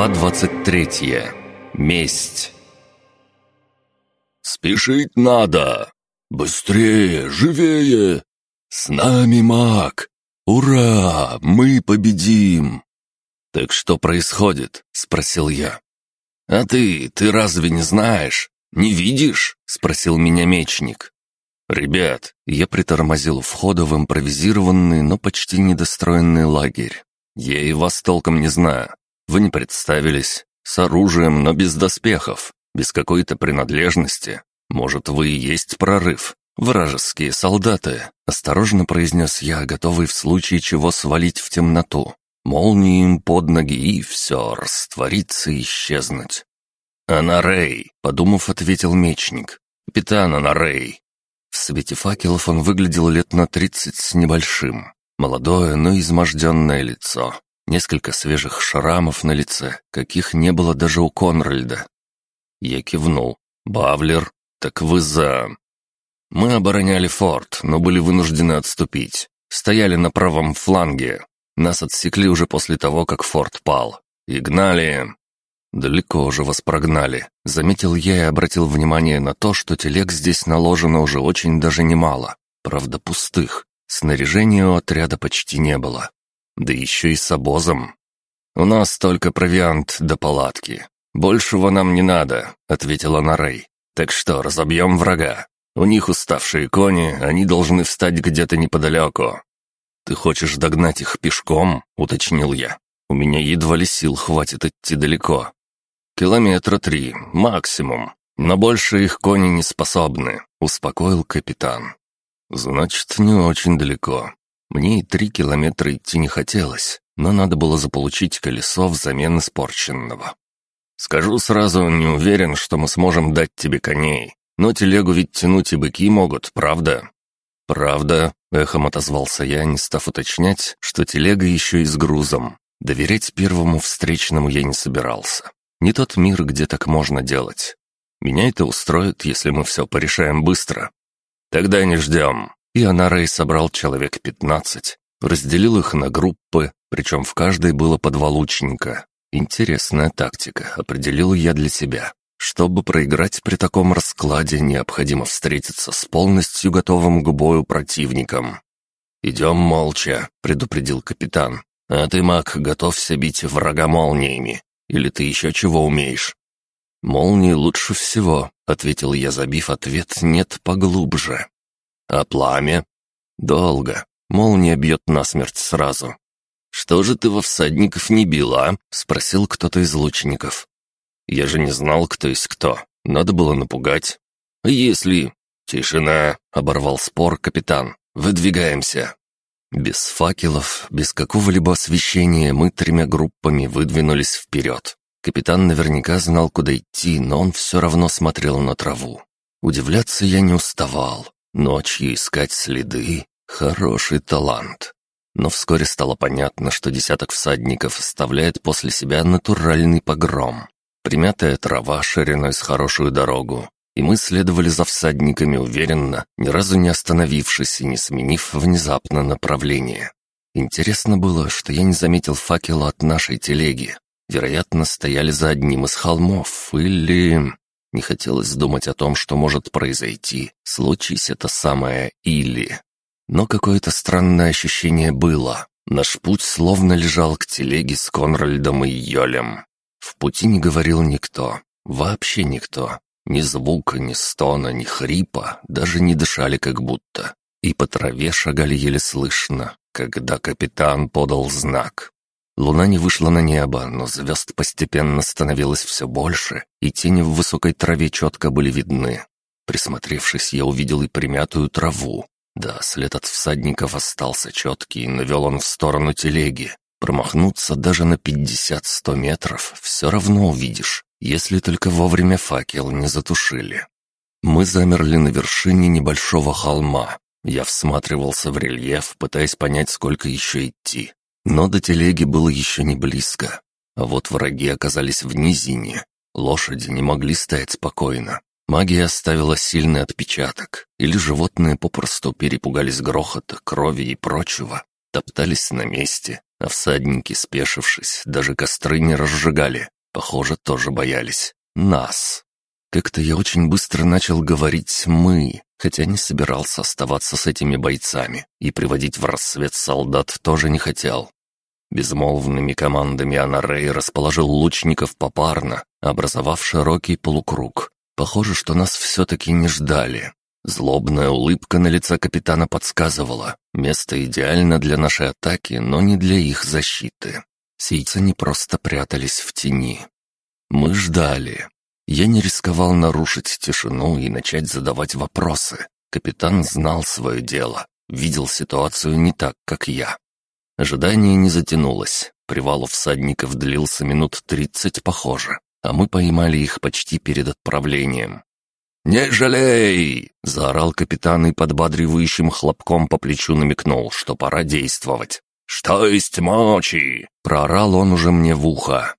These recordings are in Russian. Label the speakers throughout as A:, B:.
A: Глава 23. Месть.
B: «Спешить надо! Быстрее, живее! С нами маг! Ура! Мы победим!»
A: «Так что происходит?» — спросил я. «А ты, ты разве не знаешь? Не видишь?» — спросил меня мечник. «Ребят, я притормозил у входа в импровизированный, но почти недостроенный лагерь. Я и вас толком не знаю. Вы не представились. С оружием, но без доспехов, без какой-то принадлежности. Может, вы и есть прорыв. Вражеские солдаты», — осторожно произнес я, готовый в случае чего свалить в темноту. Молнии им под ноги и все, раствориться и исчезнуть. «Анарей», — подумав, ответил мечник. «Капитан Анарей». В свете факелов он выглядел лет на тридцать с небольшим. Молодое, но изможденное лицо. Несколько свежих шрамов на лице, каких не было даже у Конральда. Я кивнул. «Бавлер, так вы за...» Мы обороняли форт, но были вынуждены отступить. Стояли на правом фланге. Нас отсекли уже после того, как форт пал. И гнали... Далеко уже вас прогнали. Заметил я и обратил внимание на то, что телег здесь наложено уже очень даже немало. Правда, пустых. Снаряжения у отряда почти не было. Да еще и с обозом. «У нас только провиант до палатки. Большего нам не надо», — ответила Нарей. «Так что, разобьем врага? У них уставшие кони, они должны встать где-то неподалеку». «Ты хочешь догнать их пешком?» — уточнил я. «У меня едва ли сил хватит идти далеко». «Километра три, максимум. Но больше их кони не способны», — успокоил капитан. «Значит, не очень далеко. Мне и три километра идти не хотелось, но надо было заполучить колесо взамен испорченного. Скажу сразу, не уверен, что мы сможем дать тебе коней, но телегу ведь тянуть и быки могут, правда?» «Правда», — эхом отозвался я, не став уточнять, что телега еще и с грузом. Доверять первому встречному я не собирался. Не тот мир, где так можно делать. Меня это устроит, если мы все порешаем быстро. «Тогда не ждем». И Анарей собрал человек пятнадцать, разделил их на группы, причем в каждой было по два лучника. Интересная тактика, определил я для себя. Чтобы проиграть при таком раскладе, необходимо встретиться с полностью готовым к бою противником. «Идем молча», — предупредил капитан. «А ты, маг, готовься бить врага молниями. Или ты еще чего умеешь?» «Молнии лучше всего», — ответил я, забив ответ «нет» поглубже. «А пламя?» «Долго. Молния бьет насмерть сразу». «Что же ты во всадников не била?» — спросил кто-то из лучников. «Я же не знал, кто есть кто. Надо было напугать». «Если...» «Тишина!» — оборвал спор капитан. «Выдвигаемся!» Без факелов, без какого-либо освещения мы тремя группами выдвинулись вперед. Капитан наверняка знал, куда идти, но он все равно смотрел на траву. Удивляться я не уставал. Ночью искать следы — хороший талант. Но вскоре стало понятно, что десяток всадников оставляет после себя натуральный погром. Примятая трава шириной с хорошую дорогу. И мы следовали за всадниками уверенно, ни разу не остановившись и не сменив внезапно направление. Интересно было, что я не заметил факела от нашей телеги, вероятно, стояли за одним из холмов, или... Не хотелось думать о том, что может произойти, случись это самое «или». Но какое-то странное ощущение было. Наш путь словно лежал к телеге с Конральдом и Йолем. В пути не говорил никто, вообще никто. Ни звука, ни стона, ни хрипа, даже не дышали как будто. И по траве шагали еле слышно, когда капитан подал знак. Луна не вышла на небо, но звезд постепенно становилось все больше, и тени в высокой траве четко были видны. Присмотревшись, я увидел и примятую траву. Да, след от всадников остался четкий, но вел он в сторону телеги. Промахнуться даже на пятьдесят-сто метров все равно увидишь, если только вовремя факел не затушили. Мы замерли на вершине небольшого холма. Я всматривался в рельеф, пытаясь понять, сколько еще идти. Но до телеги было еще не близко. А вот враги оказались в низине. Лошади не могли стоять спокойно. Магия оставила сильный отпечаток, или животные попросту перепугались грохота, крови и прочего, топтались на месте, А всадники, спешившись, даже костры не разжигали. Похоже, тоже боялись. Нас. Как-то я очень быстро начал говорить «мы», хотя не собирался оставаться с этими бойцами, и приводить в рассвет солдат тоже не хотел. Безмолвными командами Анарей расположил лучников попарно, образовав широкий полукруг. Похоже, что нас все-таки не ждали. Злобная улыбка на лице капитана подсказывала. Место идеально для нашей атаки, но не для их защиты. Сейцы не просто прятались в тени. Мы ждали. Я не рисковал нарушить тишину и начать задавать вопросы. Капитан знал свое дело, видел ситуацию не так, как я. Ожидание не затянулось. Привал у всадников длился минут тридцать, похоже, а мы поймали их почти перед отправлением. «Не жалей!» — заорал капитан и подбадривающим хлопком по плечу намекнул, что пора действовать. «Что есть мочи?» — проорал он уже мне в ухо.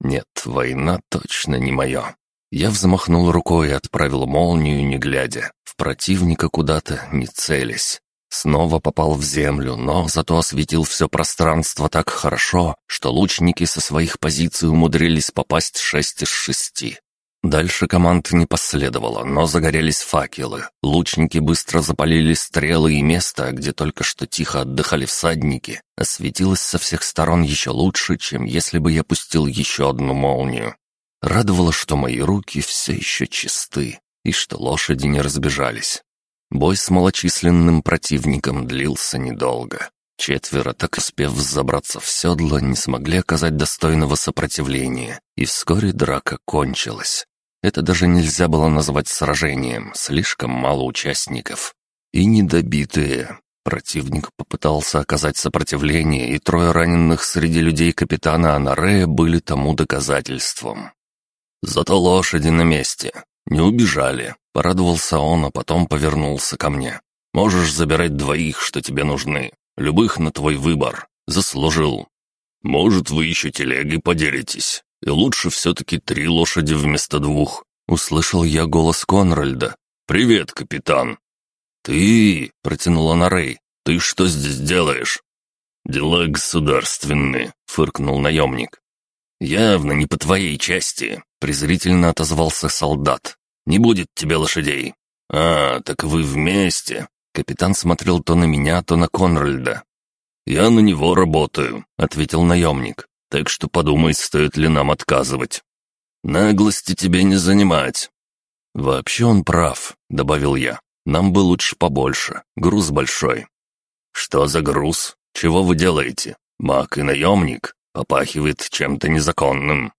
A: «Нет, война точно не мое». Я взмахнул рукой и отправил молнию, не глядя, в противника куда-то, не целясь. Снова попал в землю, но зато осветил все пространство так хорошо, что лучники со своих позиций умудрились попасть шесть из шести. Дальше команд не последовало, но загорелись факелы. Лучники быстро запалили стрелы, и место, где только что тихо отдыхали всадники, осветилось со всех сторон еще лучше, чем если бы я пустил еще одну молнию. Радовало, что мои руки все еще чисты, и что лошади не разбежались. Бой с малочисленным противником длился недолго. Четверо, так успев забраться в седло, не смогли оказать достойного сопротивления, и вскоре драка кончилась. Это даже нельзя было назвать сражением, слишком мало участников. И недобитые. Противник попытался оказать сопротивление, и трое раненых среди людей капитана Анарея были тому доказательством. Зато лошади на месте. Не убежали. Порадовался он, а потом повернулся ко мне. «Можешь забирать двоих, что тебе нужны. Любых на твой выбор. Заслужил. Может, вы еще телегой поделитесь. И лучше все-таки три лошади вместо двух». Услышал я голос Конральда. «Привет, капитан». «Ты...» — протянула Нарей. «Ты что здесь делаешь?» «Дела государственные», — фыркнул наемник. «Явно не по твоей части», — презрительно отозвался солдат. Не будет тебе лошадей». «А, так вы вместе?» Капитан смотрел то на меня, то на Конральда. «Я на него работаю», — ответил наемник. «Так что подумай, стоит ли нам отказывать. Наглости тебе не занимать». «Вообще он прав», — добавил я. «Нам бы лучше побольше. Груз большой». «Что за груз? Чего вы делаете? Маг и наемник? Попахивает чем-то незаконным».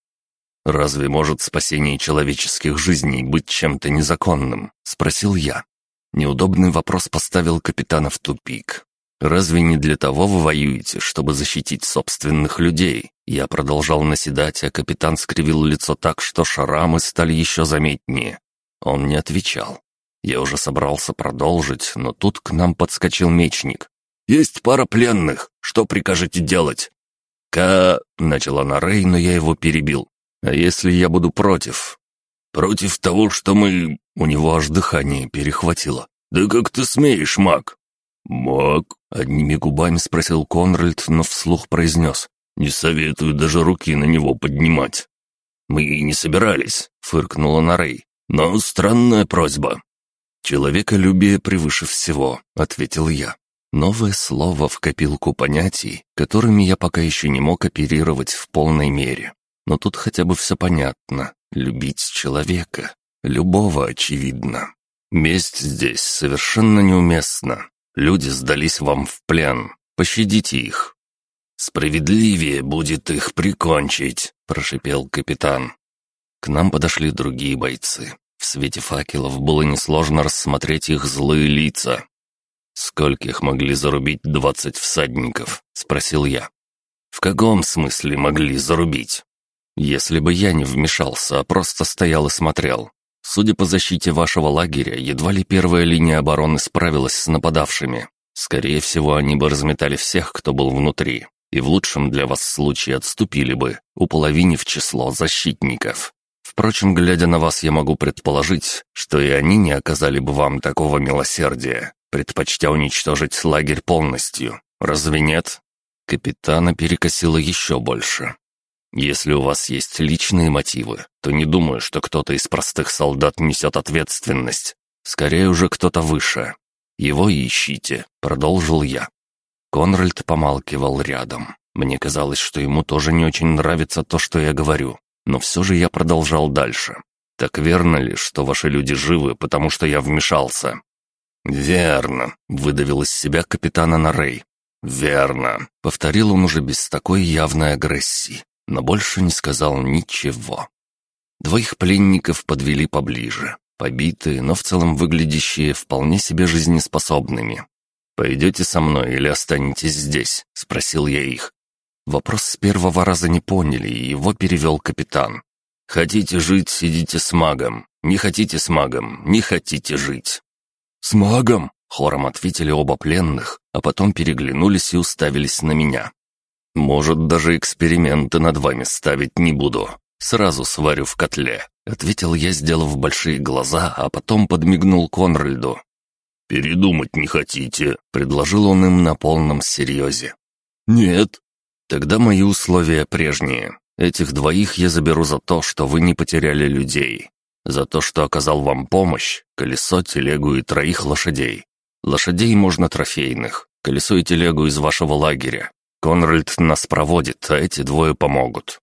A: «Разве может спасение человеческих жизней быть чем-то незаконным?» — спросил я. Неудобный вопрос поставил капитана в тупик. «Разве не для того вы воюете, чтобы защитить собственных людей?» Я продолжал наседать, а капитан скривил лицо так, что шарамы стали еще заметнее. Он не отвечал. Я уже собрался продолжить, но тут к нам подскочил мечник. «Есть пара пленных. Что прикажете делать?» «Ка...» — начала Нарей, но я его перебил. А если я буду против? Против того, что мы... У него аж дыхание перехватило. Да как ты смеешь, маг? Маг? Одними губами спросил Конральд, но вслух произнес. Не советую даже руки на него поднимать. Мы и не собирались, фыркнула Нарей. Но странная просьба. «Человеколюбие превыше всего», — ответил я. Новое слово в копилку понятий, которыми я пока еще не мог оперировать в полной мере. Но тут хотя бы все понятно. Любить человека. Любого, очевидно. Месть здесь совершенно неуместна. Люди сдались вам в плен. Пощадите их». «Справедливее будет их прикончить», — прошипел капитан. К нам подошли другие бойцы. В свете факелов было несложно рассмотреть их злые лица. «Скольких могли зарубить двадцать всадников?» — спросил я. «В каком смысле могли зарубить?» Если бы я не вмешался, а просто стоял и смотрел. Судя по защите вашего лагеря, едва ли первая линия обороны справилась с нападавшими. Скорее всего, они бы разметали всех, кто был внутри, и в лучшем для вас случае отступили бы, уполовинив число защитников. Впрочем, глядя на вас, я могу предположить, что и они не оказали бы вам такого милосердия, предпочтя уничтожить лагерь полностью. Разве нет? Капитана перекосило еще больше. Если у вас есть личные мотивы, то не думаю, что кто-то из простых солдат несет ответственность. Скорее уже кто-то выше. Его ищите», — продолжил я. Конральд помалкивал рядом. Мне казалось, что ему тоже не очень нравится то, что я говорю. Но все же я продолжал дальше. «Так верно ли, что ваши люди живы, потому что я вмешался?» «Верно», — выдавил из себя капитана Нарей. «Верно», — повторил он уже без такой явной агрессии но больше не сказал ничего. Двоих пленников подвели поближе, побитые, но в целом выглядящие вполне себе жизнеспособными. «Пойдете со мной или останетесь здесь?» — спросил я их. Вопрос с первого раза не поняли, и его перевел капитан. «Хотите жить, сидите с магом. Не хотите с магом, не хотите жить».
B: «С магом?»
A: — хором ответили оба пленных, а потом переглянулись и уставились на меня. «Может, даже эксперименты над вами ставить не буду. Сразу сварю в котле», — ответил я, сделав большие глаза, а потом подмигнул Конральду. «Передумать не хотите?» — предложил он им на полном серьезе.
B: «Нет».
A: «Тогда мои условия прежние. Этих двоих я заберу за то, что вы не потеряли людей. За то, что оказал вам помощь, колесо, телегу и троих лошадей. Лошадей можно трофейных, колесо и телегу из вашего лагеря. Конральд нас проводит, а эти двое помогут».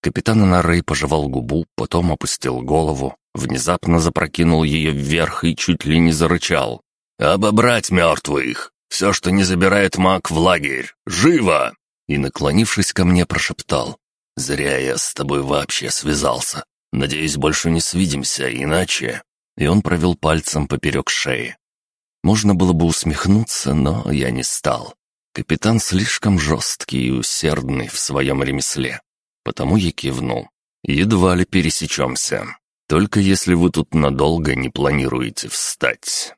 A: Капитан Нарей пожевал губу, потом опустил голову, внезапно запрокинул ее вверх и чуть ли не зарычал. «Обобрать мертвых! Все, что не забирает маг в лагерь! Живо!» И, наклонившись ко мне, прошептал. «Зря я с тобой вообще связался. Надеюсь, больше не свидимся, иначе...» И он провел пальцем поперек шеи. Можно было бы усмехнуться, но я не стал. Капитан слишком жесткий и усердный в своем ремесле. Потому я кивнул. Едва ли пересечемся. Только если вы тут надолго не планируете встать.